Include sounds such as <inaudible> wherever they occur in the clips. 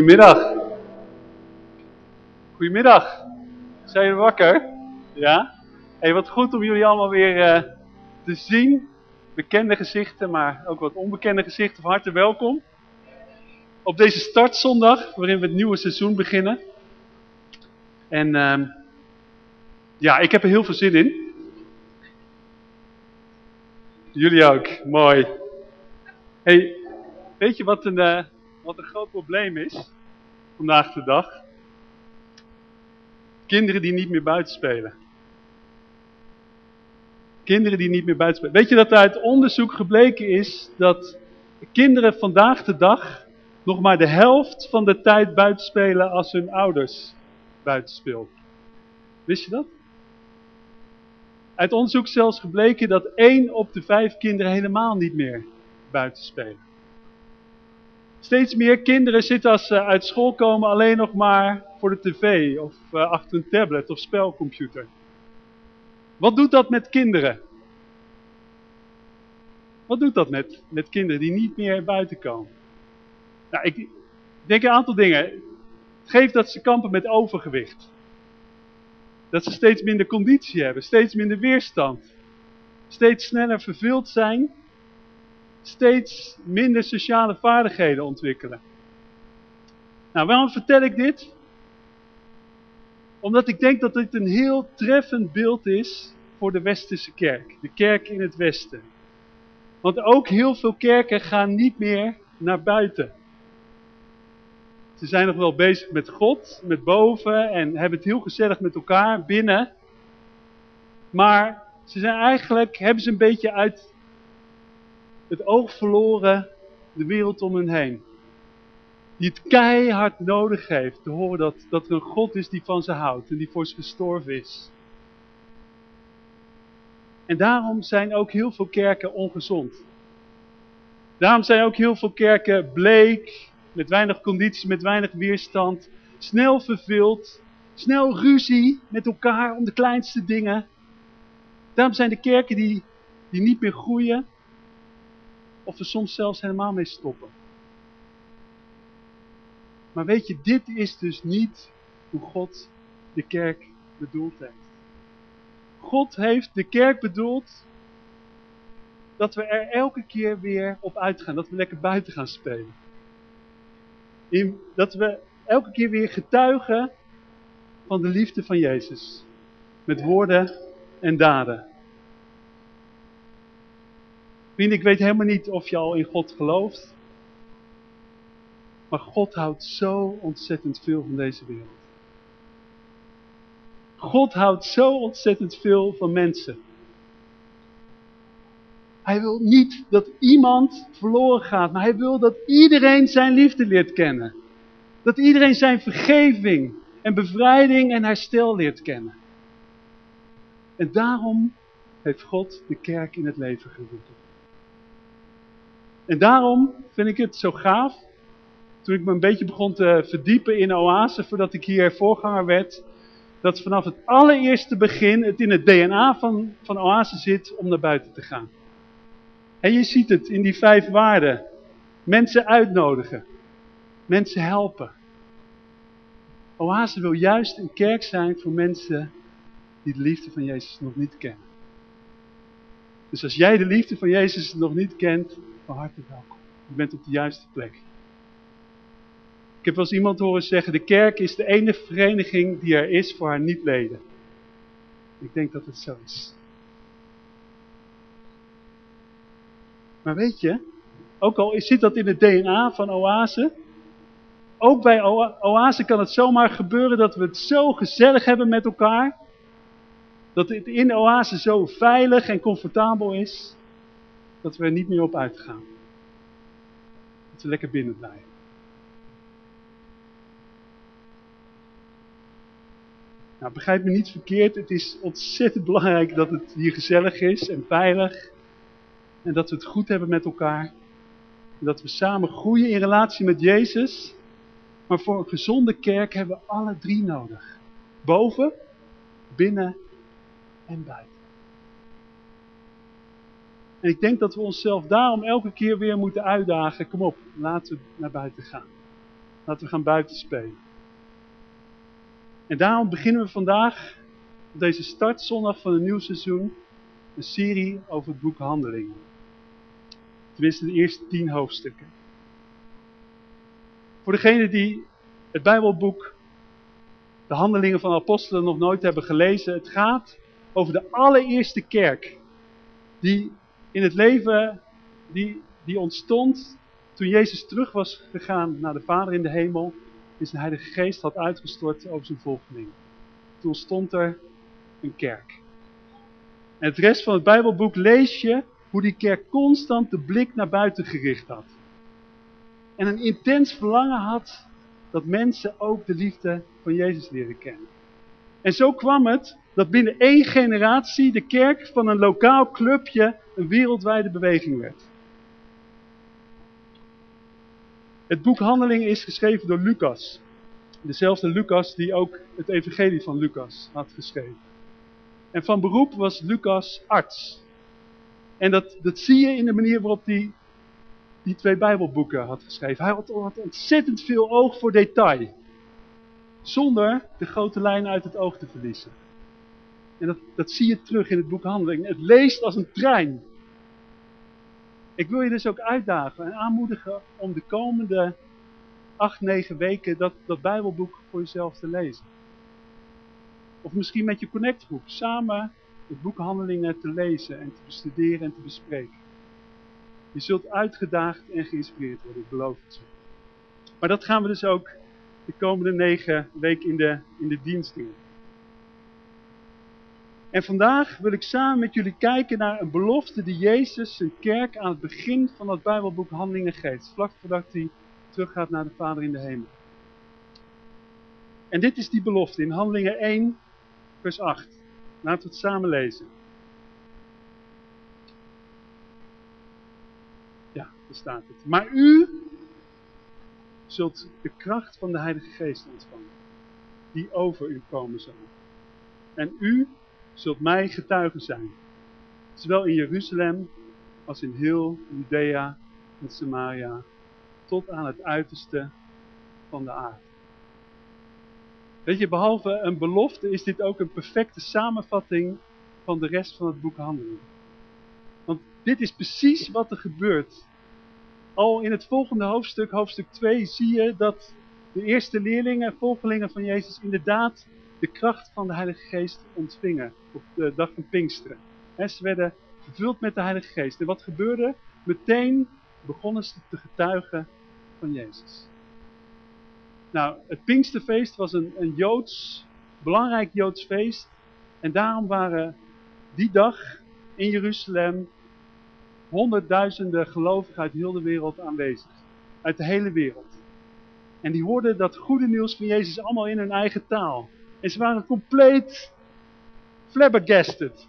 Goedemiddag. Goedemiddag. Zijn jullie wakker? Ja? Hey, wat goed om jullie allemaal weer eh, te zien. Bekende gezichten, maar ook wat onbekende gezichten. Van harte welkom. Op deze startzondag, waarin we het nieuwe seizoen beginnen. En ehm, ja, ik heb er heel veel zin in. Jullie ook, mooi. Hey, weet je wat een, uh, wat een groot probleem is vandaag de dag? Kinderen die niet meer buiten spelen. Kinderen die niet meer buiten spelen. Weet je dat uit onderzoek gebleken is dat kinderen vandaag de dag nog maar de helft van de tijd buiten spelen als hun ouders buiten spelen. Wist je dat? Uit onderzoek zelfs gebleken dat 1 op de 5 kinderen helemaal niet meer buiten spelen. Steeds meer kinderen zitten als ze uit school komen alleen nog maar voor de tv of uh, achter een tablet of spelcomputer. Wat doet dat met kinderen? Wat doet dat met, met kinderen die niet meer buiten komen? Nou, ik denk een aantal dingen. Het geeft dat ze kampen met overgewicht. Dat ze steeds minder conditie hebben, steeds minder weerstand. Steeds sneller verveeld zijn. Steeds minder sociale vaardigheden ontwikkelen. Nou, waarom vertel ik dit? Omdat ik denk dat dit een heel treffend beeld is voor de westerse kerk. De kerk in het westen. Want ook heel veel kerken gaan niet meer naar buiten. Ze zijn nog wel bezig met God, met boven en hebben het heel gezellig met elkaar binnen. Maar ze zijn eigenlijk, hebben ze een beetje uit het oog verloren de wereld om hen heen. Die het keihard nodig heeft te horen dat, dat er een God is die van ze houdt en die voor ze gestorven is. En daarom zijn ook heel veel kerken ongezond. Daarom zijn ook heel veel kerken bleek, met weinig conditie, met weinig weerstand, snel verveeld, snel ruzie met elkaar om de kleinste dingen. Daarom zijn de kerken die, die niet meer groeien, of er soms zelfs helemaal mee stoppen. Maar weet je, dit is dus niet hoe God de kerk bedoeld heeft. God heeft de kerk bedoeld dat we er elke keer weer op uitgaan, dat we lekker buiten gaan spelen. In, dat we elke keer weer getuigen van de liefde van Jezus. Met woorden en daden. Vriend, ik weet helemaal niet of je al in God gelooft. Maar God houdt zo ontzettend veel van deze wereld. God houdt zo ontzettend veel van mensen. Hij wil niet dat iemand verloren gaat, maar hij wil dat iedereen zijn liefde leert kennen. Dat iedereen zijn vergeving en bevrijding en herstel leert kennen. En daarom heeft God de kerk in het leven geroepen. En daarom vind ik het zo gaaf, toen ik me een beetje begon te verdiepen in Oase, voordat ik hier voorganger werd, dat vanaf het allereerste begin het in het DNA van, van Oase zit om naar buiten te gaan. En je ziet het in die vijf waarden. Mensen uitnodigen. Mensen helpen. Oase wil juist een kerk zijn voor mensen die de liefde van Jezus nog niet kennen. Dus als jij de liefde van Jezus nog niet kent, van harte welkom. Je bent op de juiste plek. Ik heb wel eens iemand horen zeggen, de kerk is de enige vereniging die er is voor haar niet-leden. Ik denk dat het zo is. Maar weet je, ook al zit dat in het DNA van Oase, ook bij Oase kan het zomaar gebeuren dat we het zo gezellig hebben met elkaar, dat het in Oase zo veilig en comfortabel is, dat we er niet meer op uitgaan. Dat we lekker binnen blijven. Nou, begrijp me niet verkeerd, het is ontzettend belangrijk dat het hier gezellig is en veilig. En dat we het goed hebben met elkaar. En dat we samen groeien in relatie met Jezus. Maar voor een gezonde kerk hebben we alle drie nodig. Boven, binnen en buiten. En ik denk dat we onszelf daarom elke keer weer moeten uitdagen. Kom op, laten we naar buiten gaan. Laten we gaan buiten spelen. En daarom beginnen we vandaag, op deze startzondag van een nieuw seizoen, een serie over het boek Handelingen. Tenminste de eerste tien hoofdstukken. Voor degenen die het Bijbelboek, de Handelingen van de Apostelen nog nooit hebben gelezen, het gaat over de allereerste kerk die in het leven, die, die ontstond toen Jezus terug was gegaan naar de Vader in de hemel en zijn Heilige Geest had uitgestort over zijn volgelingen. Toen stond er een kerk. En het rest van het Bijbelboek lees je hoe die kerk constant de blik naar buiten gericht had. En een intens verlangen had dat mensen ook de liefde van Jezus leren kennen. En zo kwam het dat binnen één generatie de kerk van een lokaal clubje een wereldwijde beweging werd. Het boek Handelingen is geschreven door Lucas. Dezelfde Lucas die ook het evangelie van Lucas had geschreven. En van beroep was Lucas arts. En dat, dat zie je in de manier waarop hij die twee bijbelboeken had geschreven. Hij had, had ontzettend veel oog voor detail. Zonder de grote lijnen uit het oog te verliezen. En dat, dat zie je terug in het boek Handelingen. Het leest als een trein. Ik wil je dus ook uitdagen en aanmoedigen om de komende acht, negen weken dat, dat Bijbelboek voor jezelf te lezen. Of misschien met je connectgroep samen het boek Handelingen te lezen en te bestuderen en te bespreken. Je zult uitgedaagd en geïnspireerd worden, ik beloof het je. Maar dat gaan we dus ook de komende negen weken in de, in de dienst doen. En vandaag wil ik samen met jullie kijken naar een belofte die Jezus zijn kerk aan het begin van het Bijbelboek Handelingen geeft. Vlak voordat hij teruggaat naar de Vader in de hemel. En dit is die belofte in Handelingen 1 vers 8. Laten we het samen lezen. Ja, daar staat het. Maar u zult de kracht van de Heilige Geest ontvangen, die over u komen zal. En u zult mij getuigen zijn, zowel in Jeruzalem als in heel Judea en Samaria, tot aan het uiterste van de aarde. Weet je, behalve een belofte is dit ook een perfecte samenvatting van de rest van het boek Handelingen. Want dit is precies wat er gebeurt. Al in het volgende hoofdstuk, hoofdstuk 2, zie je dat de eerste leerlingen, volgelingen van Jezus, inderdaad de kracht van de Heilige Geest ontvingen op de dag van Pinksteren. ze werden vervuld met de Heilige Geest. En wat gebeurde? Meteen begonnen ze te getuigen van Jezus. Nou, het Pinksterfeest was een, een Joods, belangrijk Joods feest. En daarom waren die dag in Jeruzalem honderdduizenden gelovigen uit heel de wereld aanwezig. Uit de hele wereld. En die hoorden dat goede nieuws van Jezus allemaal in hun eigen taal. En ze waren compleet flabbergasted,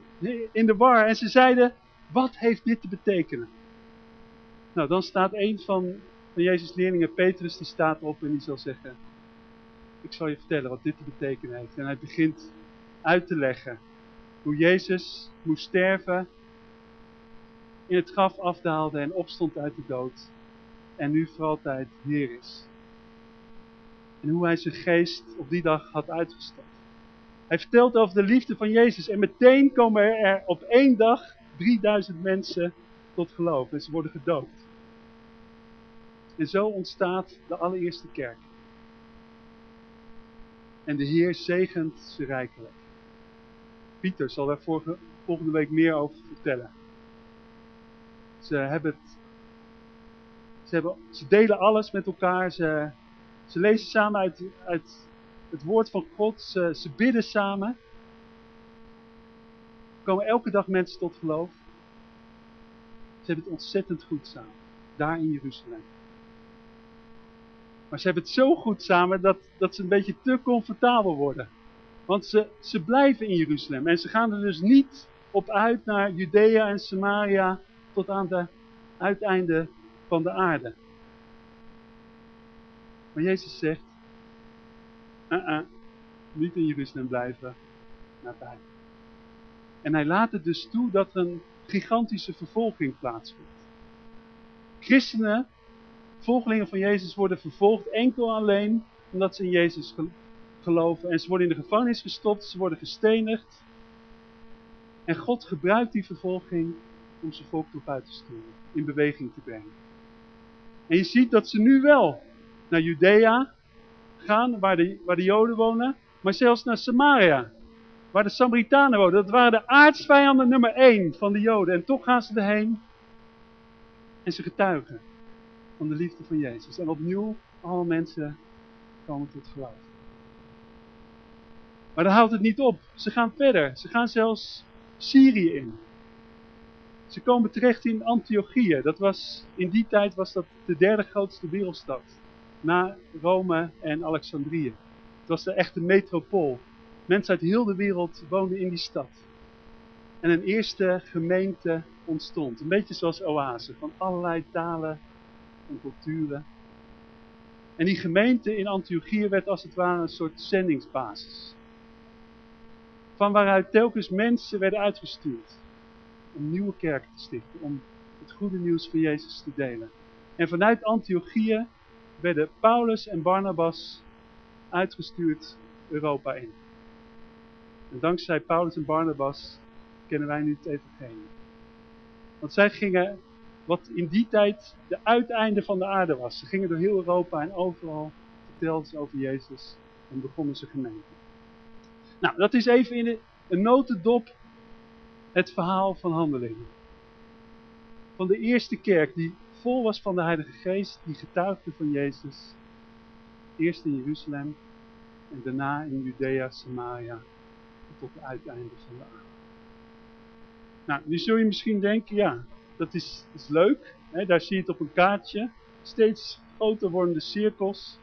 in de war. En ze zeiden, wat heeft dit te betekenen? Nou, dan staat een van, Jezus' leerlingen, Petrus, die staat op en die zal zeggen, ik zal je vertellen wat dit te betekenen heeft. En hij begint uit te leggen hoe Jezus moest sterven, in het graf afdaalde en opstond uit de dood. En nu voor altijd Heer is. En hoe hij zijn geest op die dag had uitgestort. Hij vertelt over de liefde van Jezus. En meteen komen er op één dag 3000 mensen tot geloof. En ze worden gedood. En zo ontstaat de allereerste kerk. En de Heer zegent ze rijkelijk. Pieter zal daar volgende week meer over vertellen. Ze hebben het. Ze, ze delen alles met elkaar. Ze, ze lezen samen uit, uit het woord van God. Ze, ze bidden samen. Er komen elke dag mensen tot geloof. Ze hebben het ontzettend goed samen. Daar in Jeruzalem. Maar ze hebben het zo goed samen dat, dat ze een beetje te comfortabel worden. Want ze, ze blijven in Jeruzalem. En ze gaan er dus niet op uit naar Judea en Samaria tot aan het uiteinde van de aarde. Maar Jezus zegt, uh -uh, niet in Jeruzalem blijven, naar buiten. En hij laat het dus toe dat er een gigantische vervolging plaatsvindt. Christenen volgelingen van Jezus worden vervolgd enkel alleen omdat ze in Jezus geloven. En ze worden in de gevangenis gestopt, ze worden gestenigd. En God gebruikt die vervolging om zijn volk erop uit te sturen, in beweging te brengen. En je ziet dat ze nu wel naar Judea gaan, waar de, waar de Joden wonen, maar zelfs naar Samaria, waar de Samaritanen wonen. Dat waren de aardsvijanden nummer één van de Joden. En toch gaan ze erheen en ze getuigen van de liefde van Jezus. En opnieuw, alle mensen komen tot geloof. Maar daar houdt het niet op. Ze gaan verder. Ze gaan zelfs Syrië in. Ze komen terecht in Antiochië. Dat was, in die tijd was dat de derde grootste wereldstad. Na Rome en Alexandrië. Het was de echte metropool. Mensen uit heel de wereld woonden in die stad. En een eerste gemeente ontstond. Een beetje zoals oase. Van allerlei talen en culturen. En die gemeente in Antiochië werd als het ware een soort zendingsbasis. Van waaruit telkens mensen werden uitgestuurd. Om nieuwe kerken te stichten. Om het goede nieuws van Jezus te delen. En vanuit Antiochië werden Paulus en Barnabas uitgestuurd Europa in. En dankzij Paulus en Barnabas kennen wij nu het evangelie. Want zij gingen wat in die tijd de uiteinde van de aarde was. Ze gingen door heel Europa en overal vertelden ze over Jezus en begonnen ze gemeenten. Nou, dat is even in een notendop het verhaal van handelingen. Van de eerste kerk die vol was van de Heilige Geest, die getuigde van Jezus. Eerst in Jeruzalem en daarna in Judea, Samaria, tot het uiteinde van de aarde. Nou, nu zul je misschien denken, ja, dat is, is leuk. Hè? Daar zie je het op een kaartje. Steeds groter wordende cirkels.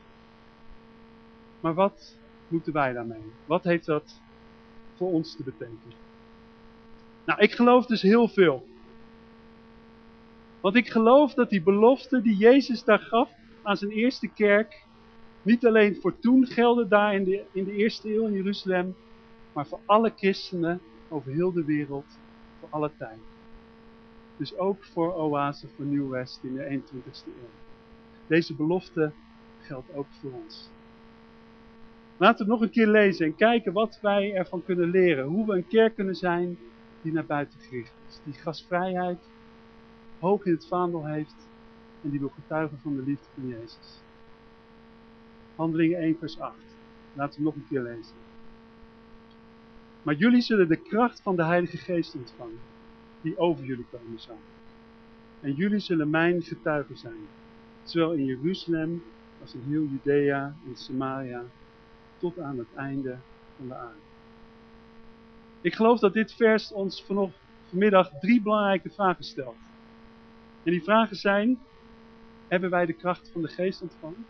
Maar wat moeten wij daarmee? Wat heeft dat voor ons te betekenen? Nou, ik geloof dus heel veel. Want ik geloof dat die belofte die Jezus daar gaf aan zijn eerste kerk, niet alleen voor toen gelden daar in de, in de eerste eeuw in Jeruzalem, maar voor alle christenen over heel de wereld, voor alle tijd. Dus ook voor Oase voor New West in de 21ste eeuw. Deze belofte geldt ook voor ons. Laten we nog een keer lezen en kijken wat wij ervan kunnen leren. Hoe we een kerk kunnen zijn die naar buiten gericht is. Die gastvrijheid hoog in het vaandel heeft en die wil getuigen van de liefde van Jezus. Handelingen 1 vers 8. Laten we nog een keer lezen. Maar jullie zullen de kracht van de Heilige Geest ontvangen die over jullie komen zal. En jullie zullen mijn getuigen zijn, zowel in Jeruzalem als in heel Judea en Samaria, tot aan het einde van de aarde. Ik geloof dat dit vers ons vanmiddag drie belangrijke vragen stelt. En die vragen zijn, hebben wij de kracht van de geest ontvangen?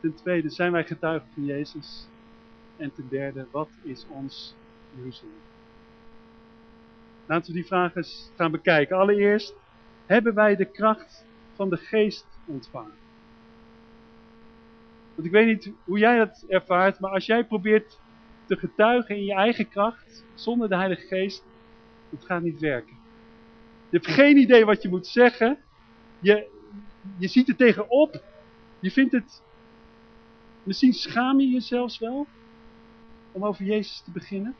Ten tweede, zijn wij getuigen van Jezus? En ten derde, wat is ons Jeruzalem? Laten we die vragen eens gaan bekijken. Allereerst, hebben wij de kracht van de geest ontvangen? Want ik weet niet hoe jij dat ervaart, maar als jij probeert te getuigen in je eigen kracht, zonder de Heilige Geest, dat gaat niet werken. Je hebt geen idee wat je moet zeggen. Je, je ziet er tegenop. Je vindt het... Misschien schaam je jezelf wel om over Jezus te beginnen.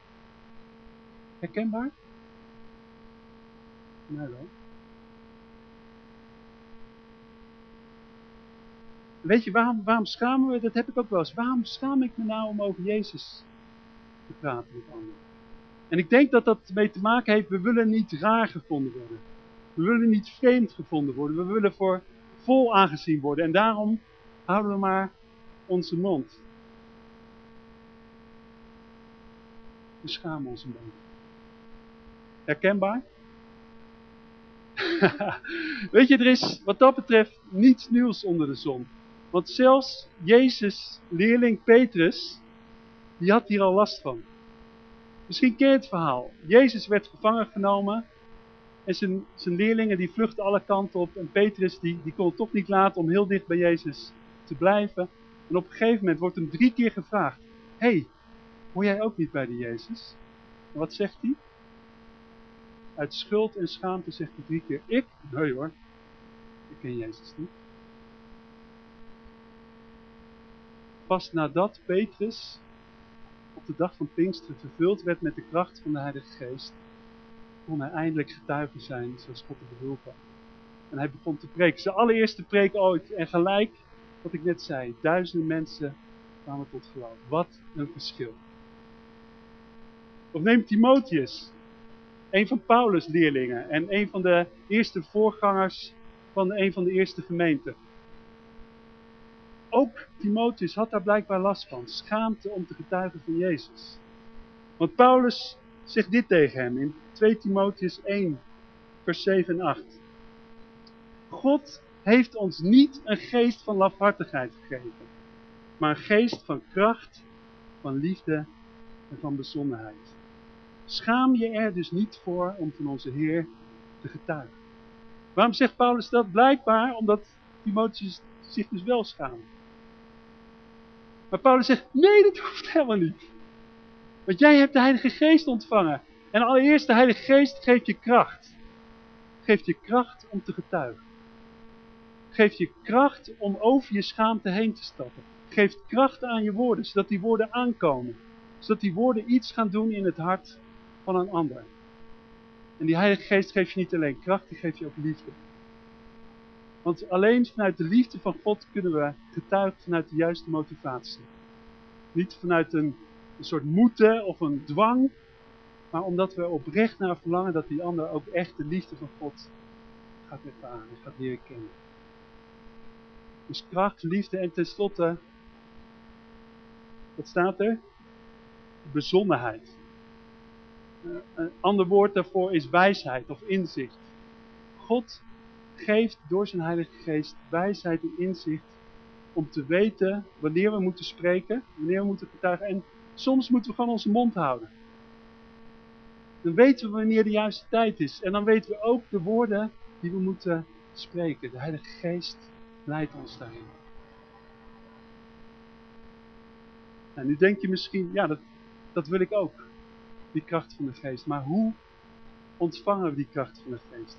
Herkenbaar? Nee wel. Weet je, waarom, waarom schamen we? Dat heb ik ook wel eens. Waarom schaam ik me nou om over Jezus te praten met anderen? En ik denk dat dat mee te maken heeft, we willen niet raar gevonden worden. We willen niet vreemd gevonden worden. We willen voor vol aangezien worden. En daarom houden we maar onze mond. We schamen ons een beetje. Herkenbaar? <laughs> Weet je, er is wat dat betreft niets nieuws onder de zon. Want zelfs Jezus' leerling Petrus, die had hier al last van. Misschien keert het verhaal. Jezus werd gevangen genomen en zijn, zijn leerlingen die vluchten alle kanten op. En Petrus die, die kon toch niet laten om heel dicht bij Jezus te blijven. En op een gegeven moment wordt hem drie keer gevraagd. Hé, hey, hoor jij ook niet bij de Jezus? En wat zegt hij? Uit schuld en schaamte zegt hij drie keer. Ik? Nee hoor, ik ken Jezus niet. Pas nadat Petrus op de dag van Pinksteren vervuld werd met de kracht van de Heilige Geest, kon hij eindelijk getuige zijn zoals God het bedoeld had. En hij begon te preken. Zijn allereerste preek ooit. En gelijk, wat ik net zei, duizenden mensen kwamen tot geloof. Wat een verschil. Of neem Timotheus, een van Paulus' leerlingen en een van de eerste voorgangers van een van de eerste gemeenten. Ook Timotheus had daar blijkbaar last van, schaamte om te getuigen van Jezus. Want Paulus zegt dit tegen hem in 2 Timotheus 1, vers 7 en 8. God heeft ons niet een geest van lafhartigheid gegeven, maar een geest van kracht, van liefde en van bezonnenheid. Schaam je er dus niet voor om van onze Heer te getuigen. Waarom zegt Paulus dat? Blijkbaar omdat Timotheus zich dus wel schaamt. Maar Paulus zegt, nee dat hoeft helemaal niet. Want jij hebt de Heilige Geest ontvangen. En allereerst de Heilige Geest geeft je kracht. Geeft je kracht om te getuigen. Geeft je kracht om over je schaamte heen te stappen. Geeft kracht aan je woorden, zodat die woorden aankomen. Zodat die woorden iets gaan doen in het hart van een ander. En die Heilige Geest geeft je niet alleen kracht, die geeft je ook liefde. Want alleen vanuit de liefde van God kunnen we getuigen vanuit de juiste motivatie. Niet vanuit een, soort moeten of een dwang, maar omdat we oprecht naar verlangen dat die ander ook echt de liefde van God gaat ervaren en gaat leren kennen. Dus kracht, liefde en tenslotte, wat staat er? Bezonnenheid. Eh, een ander woord daarvoor is wijsheid of inzicht. God geeft door zijn Heilige Geest wijsheid en inzicht om te weten wanneer we moeten spreken, wanneer we moeten getuigen. En soms moeten we gewoon onze mond houden. Dan weten we wanneer de juiste tijd is. En dan weten we ook de woorden die we moeten spreken. De Heilige Geest leidt ons daarin. En nu denk je misschien, ja dat, dat wil ik ook. Die kracht van de geest. Maar hoe ontvangen we die kracht van de geest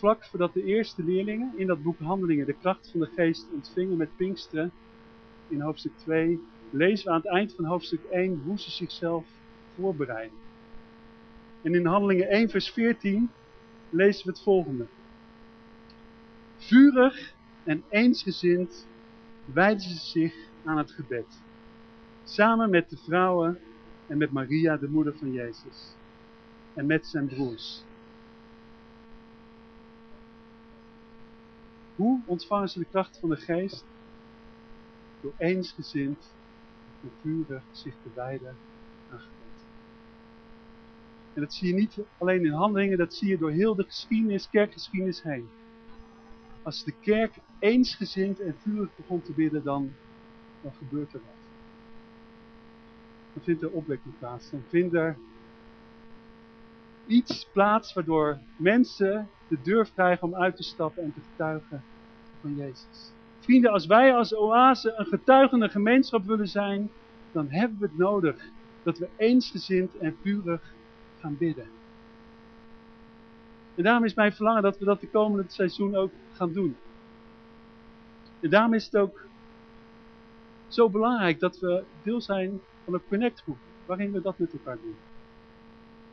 vlak voordat de eerste leerlingen in dat boek Handelingen de kracht van de geest ontvingen met Pinksteren, in hoofdstuk 2, lezen we aan het eind van hoofdstuk 1 hoe ze zichzelf voorbereiden. En in Handelingen 1 vers 14 lezen we het volgende. Vurig en eensgezind wijden ze zich aan het gebed. Samen met de vrouwen en met Maria, de moeder van Jezus. En met zijn broers. Hoe ontvangen ze de kracht van de geest? Door eensgezind en vurig zich te wijden aan gebed. En dat zie je niet alleen in handelingen, dat zie je door heel de geschiedenis, kerkgeschiedenis heen. Als de kerk eensgezind en vurig begon te bidden, dan, dan gebeurt er wat. Dan vindt er opwekking plaats. Dan vindt er iets plaats waardoor mensen de durf krijgen om uit te stappen en te getuigen van Jezus. Vrienden, als wij als oase een getuigende gemeenschap willen zijn, dan hebben we het nodig dat we eensgezind en vurig gaan bidden. En daarom is mijn verlangen dat we dat de komende seizoen ook gaan doen. En daarom is het ook zo belangrijk dat we deel zijn van een connectgroep, waarin we dat met elkaar doen.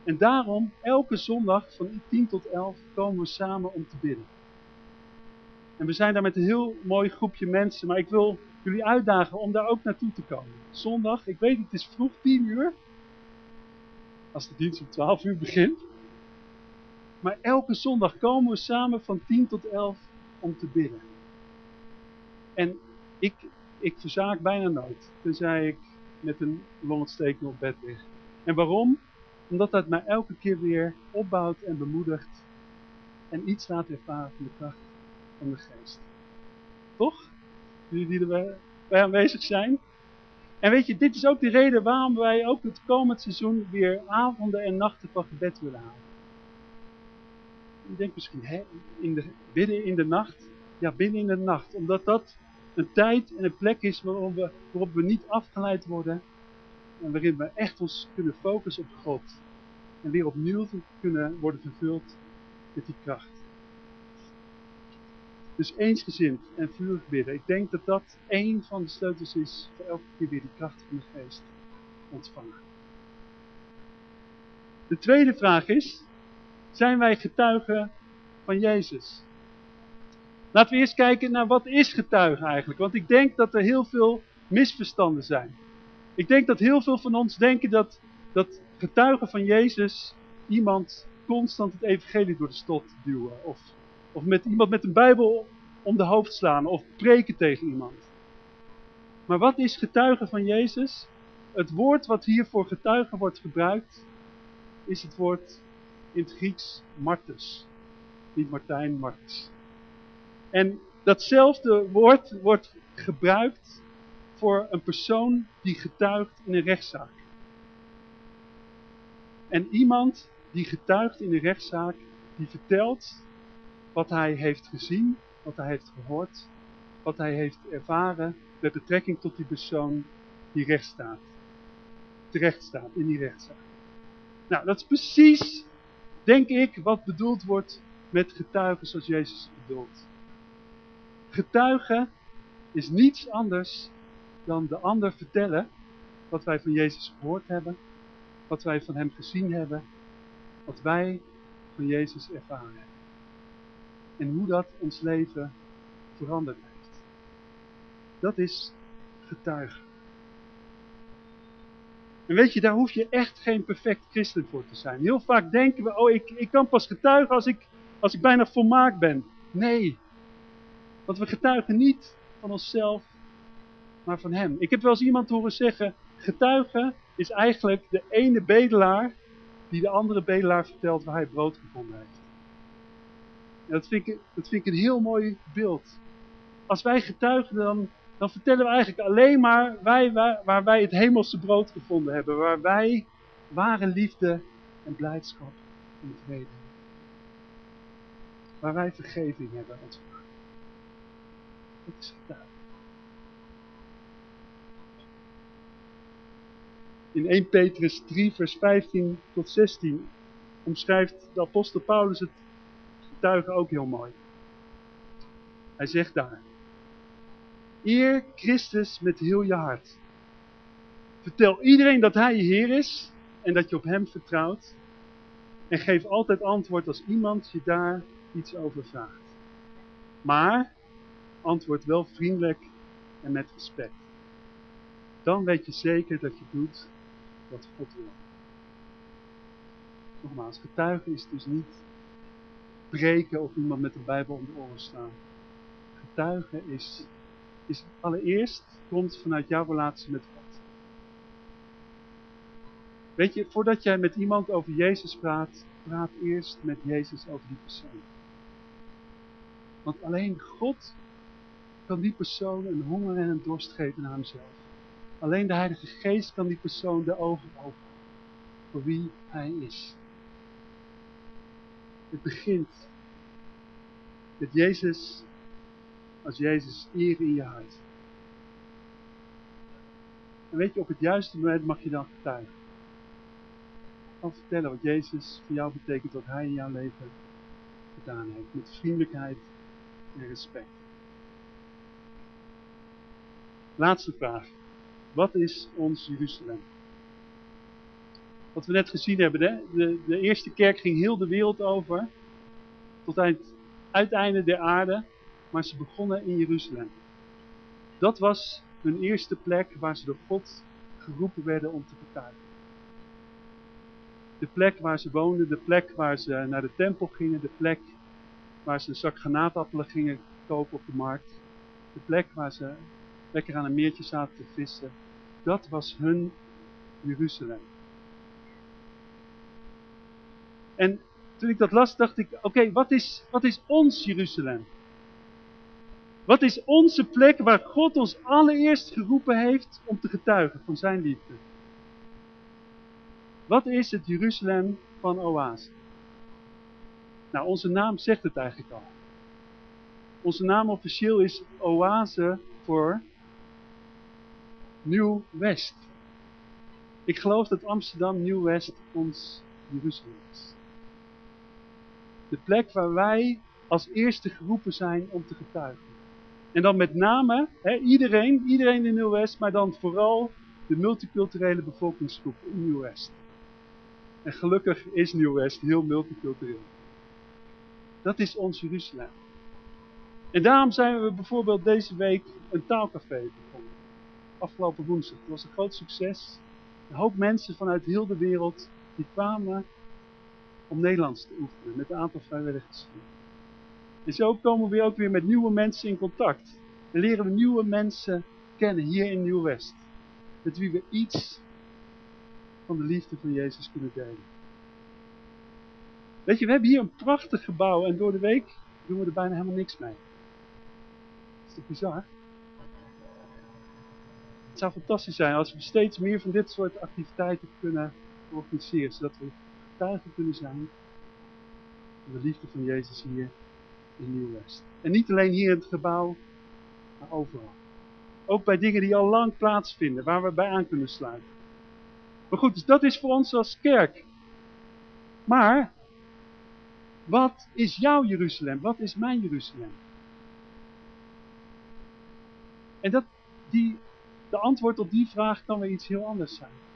En daarom, elke zondag van 10 tot 11 komen we samen om te bidden. En we zijn daar met een heel mooi groepje mensen, maar ik wil jullie uitdagen om daar ook naartoe te komen. Zondag, ik weet het is vroeg, 10 uur. Als de dienst om 12 uur begint. Maar elke zondag komen we samen van 10 tot 11 om te bidden. En ik, ik verzaak bijna nooit, tenzij ik met een longontsteking op bed lig. En waarom? Omdat dat mij elke keer weer opbouwt en bemoedigt. En iets laat ervaren van de kracht van de geest. Toch? Die er bij aanwezig zijn. En weet je, dit is ook de reden waarom wij ook het komend seizoen weer avonden en nachten van gebed willen halen. Je denkt misschien, hè, in de, bidden in de nacht? Ja, binnen in de nacht. Omdat dat een tijd en een plek is waarop we, waarop we niet afgeleid worden. En waarin we echt ons kunnen focussen op God. En weer opnieuw kunnen worden vervuld met die kracht. Dus eensgezind en vurig bidden. Ik denk dat dat één van de sleutels is voor elke keer weer die kracht van de geest ontvangen. De tweede vraag is, zijn wij getuigen van Jezus? Laten we eerst kijken naar wat is getuigen eigenlijk. Want ik denk dat er heel veel misverstanden zijn. Ik denk dat heel veel van ons denken dat, dat getuigen van Jezus iemand constant het evangelie door de stot duwen. Of, of met iemand met een bijbel om de hoofd slaan. Of preken tegen iemand. Maar wat is getuigen van Jezus? Het woord wat hier voor getuigen wordt gebruikt, is het woord in het Grieks martus. Niet Martijn, martus. En datzelfde woord wordt gebruikt voor een persoon die getuigt in een rechtszaak. En iemand die getuigt in een rechtszaak, die vertelt wat hij heeft gezien, wat hij heeft gehoord, wat hij heeft ervaren met betrekking tot die persoon die recht staat. Terecht staat in die rechtszaak. Nou, dat is precies, denk ik, wat bedoeld wordt met getuigen zoals Jezus bedoelt. Getuigen is niets anders dan de ander vertellen wat wij van Jezus gehoord hebben, wat wij van hem gezien hebben, wat wij van Jezus ervaren hebben. En hoe dat ons leven veranderd heeft. Dat is getuigen. En weet je, daar hoef je echt geen perfect christen voor te zijn. Heel vaak denken we, oh ik, ik kan pas getuigen als ik, als ik bijna volmaakt ben. Nee, want we getuigen niet van onszelf, maar van hem. Ik heb wel eens iemand horen zeggen, getuigen is eigenlijk de ene bedelaar die de andere bedelaar vertelt waar hij brood gevonden heeft. Dat, vind ik, dat vind ik een heel mooi beeld. Als wij getuigen, dan, dan vertellen we eigenlijk alleen maar wij, waar, wij het hemelse brood gevonden hebben. Waar wij ware liefde en blijdschap en vrede. Waar wij vergeving hebben ontvangen. Dat is getuigen. In 1 Petrus 3 vers 15 tot 16 omschrijft de apostel Paulus het getuigen ook heel mooi. Hij zegt daar. Eer Christus met heel je hart. Vertel iedereen dat hij je Heer is en dat je op hem vertrouwt. En geef altijd antwoord als iemand je daar iets over vraagt. Maar antwoord wel vriendelijk en met respect. Dan weet je zeker dat je doet wat God wil. Nogmaals, getuigen is dus niet preken of iemand met de Bijbel om de oren staan. Getuigen is, is allereerst komt vanuit jouw relatie met God. Weet je, voordat jij met iemand over Jezus praat, praat eerst met Jezus over die persoon. Want alleen God kan die persoon een honger en een dorst geven naar hemzelf. Alleen de Heilige Geest kan die persoon de ogen openen voor wie hij is. Het begint met Jezus als Jezus eer in je hart. En weet je, op het juiste moment mag je dan getuigen. Kan vertellen wat Jezus voor jou betekent, wat hij in jouw leven gedaan heeft. Met vriendelijkheid en respect. Laatste vraag. Wat is ons Jeruzalem? Wat we net gezien hebben, hè? De, de eerste kerk ging heel de wereld over. Tot het uiteinde der aarde. Maar ze begonnen in Jeruzalem. Dat was hun eerste plek waar ze door God geroepen werden om te getuigen. De plek waar ze woonden, de plek waar ze naar de tempel gingen, de plek waar ze een zak granaatappelen gingen kopen op de markt. De plek waar ze lekker aan een meertje zaten te vissen. Dat was hun Jeruzalem. En toen ik dat las, dacht ik, oké, wat, is, wat is ons Jeruzalem? Wat is onze plek waar God ons allereerst geroepen heeft om te getuigen van zijn liefde? Wat is het Jeruzalem van Oase? Nou, onze naam zegt het eigenlijk al. Onze naam officieel is Oase voor Nieuw West. Ik geloof dat Amsterdam Nieuw West ons Jeruzalem is. De plek waar wij als eerste geroepen zijn om te getuigen. En dan met name iedereen, iedereen in Nieuw-West, maar dan vooral de multiculturele bevolkingsgroep in Nieuw-West. En gelukkig is Nieuw-West heel multicultureel. Dat is ons Jeruzalem. En daarom zijn we bijvoorbeeld deze week een taalcafé begonnen. Afgelopen woensdag. Dat was een groot succes. Een hoop mensen vanuit heel de wereld die kwamen om Nederlands te oefenen met een aantal vrijwilligers. En zo komen we ook weer met nieuwe mensen in contact. En leren we nieuwe mensen kennen hier in Nieuw-West. Met wie we iets van de liefde van Jezus kunnen delen. Weet je, we hebben hier een prachtig gebouw en door de week doen we er bijna helemaal niks mee. Is toch bizar? Het zou fantastisch zijn als we steeds meer van dit soort activiteiten kunnen organiseren. Zodat we getuigen kunnen zijn van de liefde van Jezus hier in Nieuw-West. En niet alleen hier in het gebouw, maar overal. Ook bij dingen die al lang plaatsvinden, waar we bij aan kunnen sluiten. Maar goed, dus dat is voor ons als kerk. Maar, wat is jouw Jeruzalem? Wat is mijn Jeruzalem? En dat, die, de antwoord op die vraag kan weer iets heel anders zijn.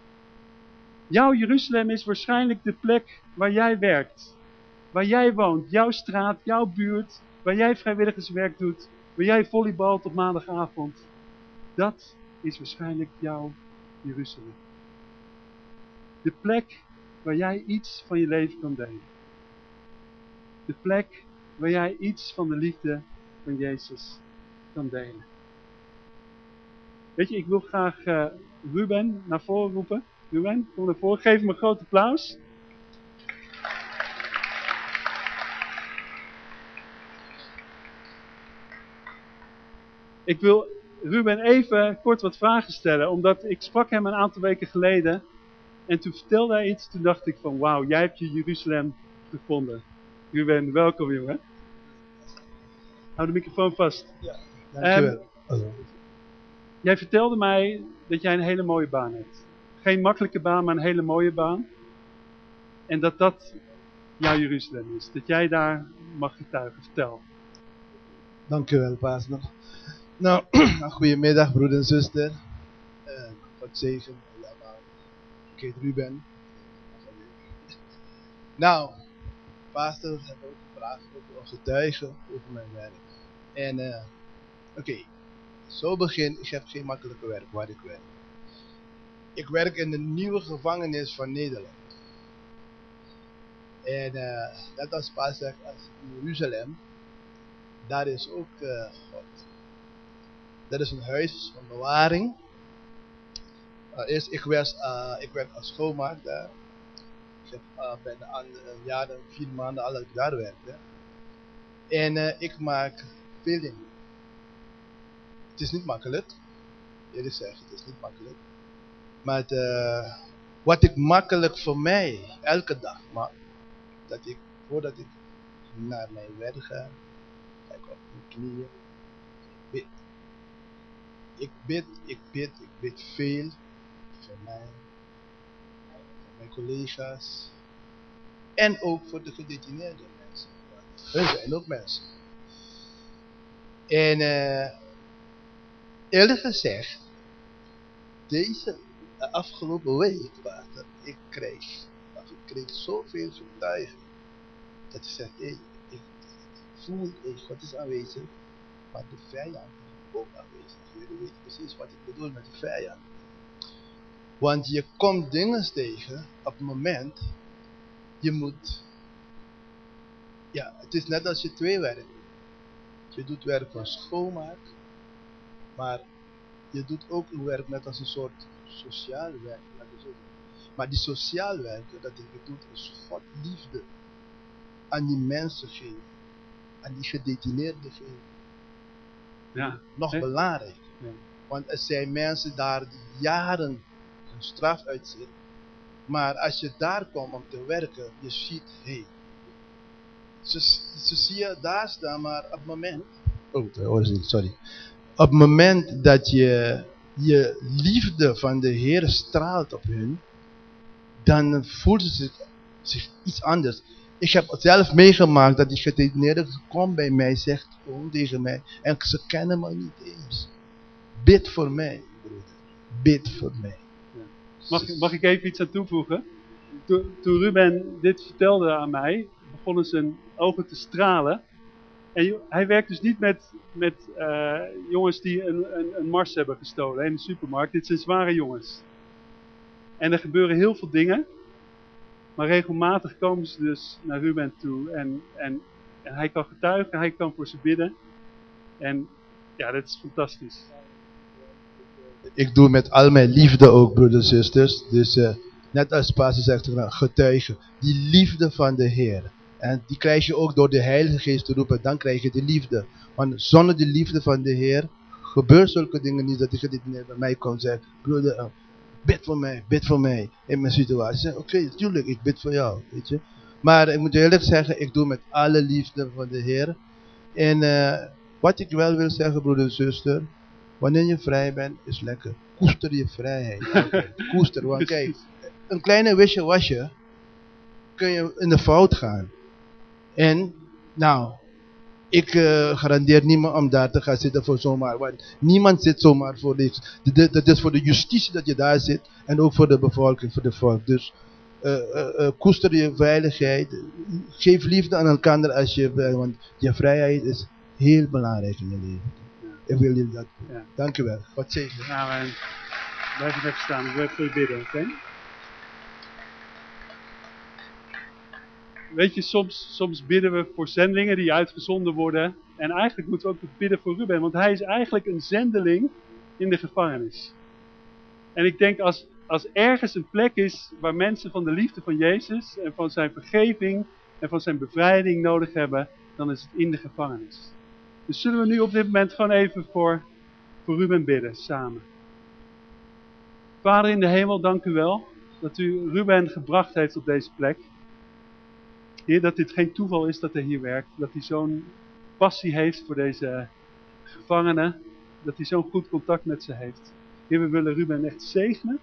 Jouw Jeruzalem is waarschijnlijk de plek waar jij werkt. Waar jij woont, jouw straat, jouw buurt, waar jij vrijwilligerswerk doet, waar jij volleybalt op maandagavond. Dat is waarschijnlijk jouw Jeruzalem. De plek waar jij iets van je leven kan delen. De plek waar jij iets van de liefde van Jezus kan delen. Weet je, ik wil graag uh, Ruben naar voren roepen. Ruben, kom naar voren. Geef hem een groot applaus. Ik wil Ruben even kort wat vragen stellen, omdat ik sprak hem een aantal weken geleden en toen vertelde hij iets, toen dacht ik van wauw, jij hebt je Jeruzalem gevonden. Ruben, welkom jongen. Hou de microfoon vast. Ja, dankjewel. Um, jij vertelde mij dat jij een hele mooie baan hebt. Geen makkelijke baan, maar een hele mooie baan. En dat dat jouw Jeruzalem is. Dat jij daar mag getuigen. Vertel. Dankjewel, Pastor. <clears throat> Nou, goedemiddag broeder en zuster. Uh, God zegen allemaal. Ik heet Ruben. Nou, pastor heeft ook gevraagd een getuigen over mijn werk. En uh, oké, zo begin, ik heb geen makkelijke werk waar ik werk. Ik werk in de nieuwe gevangenis van Nederland. En uh, dat als pastor als Jeruzalem, daar is ook uh, God. Dat is een huis van bewaring. Uh, eerst, ik, was, ik werk als schoonmaak. Ik heb bijna een jaar en vier maanden al dat ik daar werkte. En ik maak veel. Het is niet makkelijk. Eerlijk zeggen, het is niet makkelijk. Maar het, wat ik makkelijk voor mij elke dag maak, dat ik voordat ik naar mijn werk ga, ik op mijn knieën, bid ik bid, ik bid, ik bid veel voor mij, voor mijn collega's en ook voor de gedetineerde mensen. Hun zijn ook mensen. En uh, eerlijk gezegd, deze afgelopen week, water, ik kreeg, ik kreeg zoveel vertuiging. Dat ik zeg, hey, ik voel, hey, God is aanwezig, maar de vijand is ook aanwezig. Jullie weten precies wat ik bedoel met de vijand. Want je komt dingen tegen op het moment, je moet, ja, het is net als je twee werkt. Je doet werk van schoonmaak, maar je doet ook een werk net als een soort sociaal werk. Maar die sociaal werken, dat je doet, is God liefde aan die mensen geven, aan die gedetineerden geven. Ja. Nog belangrijk. Want er zijn mensen daar die jaren hun straf uitzitten. Maar als je daar komt om te werken, je ziet, hé, hey, ze, ze zie je daar staan, maar op het moment, oh, sorry. Op het moment dat je je liefde van de Heer straalt op hun, dan voelen ze zich, iets anders. Ik heb zelf meegemaakt dat die gedetineerde komt bij mij, zegt gewoon tegen mij. En ze kennen me niet eens. Bid voor mij, broeder. Bid voor mij. Mag, mag ik even iets aan toevoegen? Toen, toen Ruben dit vertelde aan mij, begonnen zijn ogen te stralen. Hij werkt dus niet met, met eh, jongens die een, een, een mars hebben gestolen in de supermarkt. Dit zijn zware jongens. En er gebeuren heel veel dingen. Maar regelmatig komen ze dus naar Ruben toe. En, en, en hij kan getuigen, hij kan voor ze bidden. En ja, dat is fantastisch. Ik doe met al mijn liefde ook, broeders en zusters. Dus eh, net als pastor zegt, nou, getuigen. Die liefde van de Heer. En die krijg je ook door de Heilige Geest te roepen. Dan krijg je die liefde. Want zonder de liefde van de Heer gebeuren zulke dingen niet. Dat die gedetineerde bij mij komt en zegt, broeder, eh, bid voor mij, bid voor mij. In mijn situatie. Ik Oké, tuurlijk, ik bid voor jou. Weet je. Maar ik moet eerlijk zeggen, ik doe met alle liefde van de Heer. En eh, wat ik wel wil zeggen, broeder en zuster. Wanneer je vrij bent, is lekker. Koester je vrijheid. <laughs> Koester, want kijk, een kleine wisje wasje kun je in de fout gaan. En, nou, ik eh, garandeer niemand om daar te gaan zitten voor zomaar. Want niemand zit zomaar voor niks. Dat is voor de justitie dat je daar zit. En ook voor de bevolking, voor de volk. Dus eh, eh, koester je veiligheid. Geef liefde aan elkaar als je wil. Want je vrijheid is heel belangrijk in je leven. Ik wil jullie dat. Ja. Dank u wel. Wat zeg je? Nou, en blijf even staan. Ik wil voor je bidden, oké? Weet je, soms, soms bidden we voor zendelingen die uitgezonden worden. En eigenlijk moeten we ook bidden voor Ruben, want hij is eigenlijk een zendeling in de gevangenis. En ik denk als, als ergens een plek is waar mensen van de liefde van Jezus en van zijn vergeving en van zijn bevrijding nodig hebben, dan is het in de gevangenis. Dus zullen we nu op dit moment gewoon even voor, voor Ruben bidden, samen. Vader in de hemel, dank u wel dat u Ruben gebracht heeft op deze plek. Heer, dat dit geen toeval is dat hij hier werkt. Dat hij zo'n passie heeft voor deze gevangenen. Dat hij zo'n goed contact met ze heeft. Heer, we willen Ruben echt zegenen.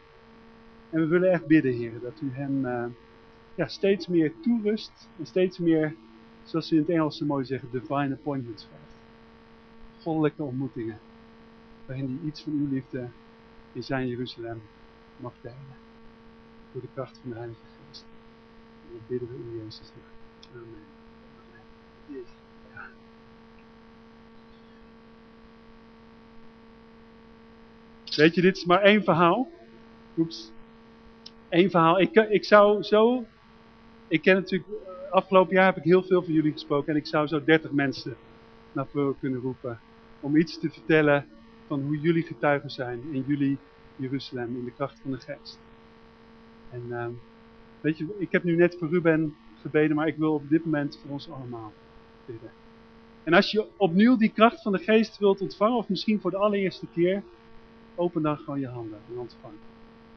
En we willen echt bidden, Heer, dat u hem eh, ja, steeds meer toerust. En steeds meer, zoals ze in het Engels zo mooi zeggen, divine appointments geeft. Goddelijke ontmoetingen. Waarin hij iets van uw liefde in zijn Jeruzalem mag delen. Door de kracht van de Heilige. En bidden we in Jezus' naam. Amen. Amen. Ja. Weet je, dit is maar één verhaal. Oeps. Eén verhaal. Ik, ik zou zo... Ik ken natuurlijk... eh, Afgelopen jaar heb ik heel veel van jullie gesproken. En ik zou zo 30 mensen naar voren kunnen roepen. Om iets te vertellen van hoe jullie getuigen zijn in jullie Jeruzalem. In de kracht van de geest. En ehm, weet je, ik heb nu net voor Ruben gebeden, maar ik wil op dit moment voor ons allemaal bidden. En als je opnieuw die kracht van de geest wilt ontvangen, of misschien voor de allereerste keer, open dan gewoon je handen en ontvang.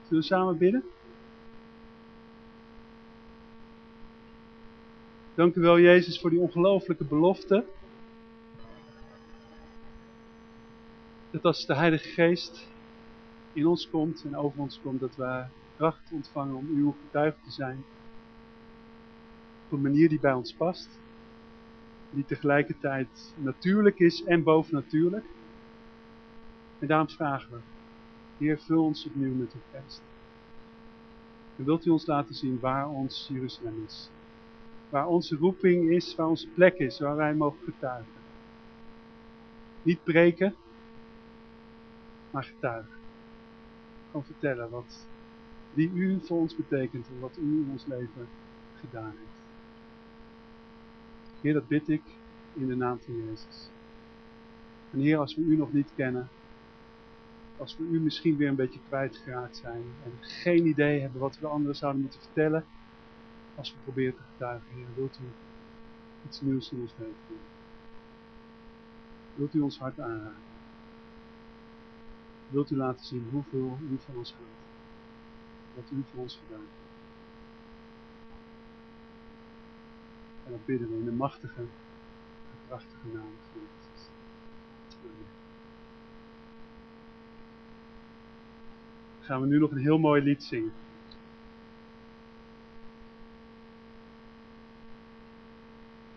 Zullen we samen bidden? Dank u wel, Jezus, voor die ongelooflijke belofte. Dat als de Heilige Geest in ons komt en over ons komt, dat we kracht ontvangen om uw getuige te zijn. Op een manier die bij ons past. Die tegelijkertijd natuurlijk is en bovennatuurlijk. En daarom vragen we, Heer, vul ons opnieuw met uw geest. En wilt u ons laten zien waar ons Jeruzalem is. Waar onze roeping is, waar onze plek is, waar wij mogen getuigen. Niet preken, maar getuigen. Gewoon vertellen wat, wie u voor ons betekent en wat u in ons leven gedaan heeft. Heer, dat bid ik in de naam van Jezus. En Heer, als we u nog niet kennen, als we u misschien weer een beetje kwijtgeraakt zijn en geen idee hebben wat we de anderen zouden moeten vertellen, als we proberen te getuigen, Heer, wilt u iets nieuws in ons leven doen? Wilt u ons hart aanraken? Wilt u laten zien hoeveel u van ons houdt? Wat u voor ons gedaan heeft? En dat bidden we in de machtige en prachtige naam van Jezus. Amen. Gaan we nu nog een heel mooi lied zingen.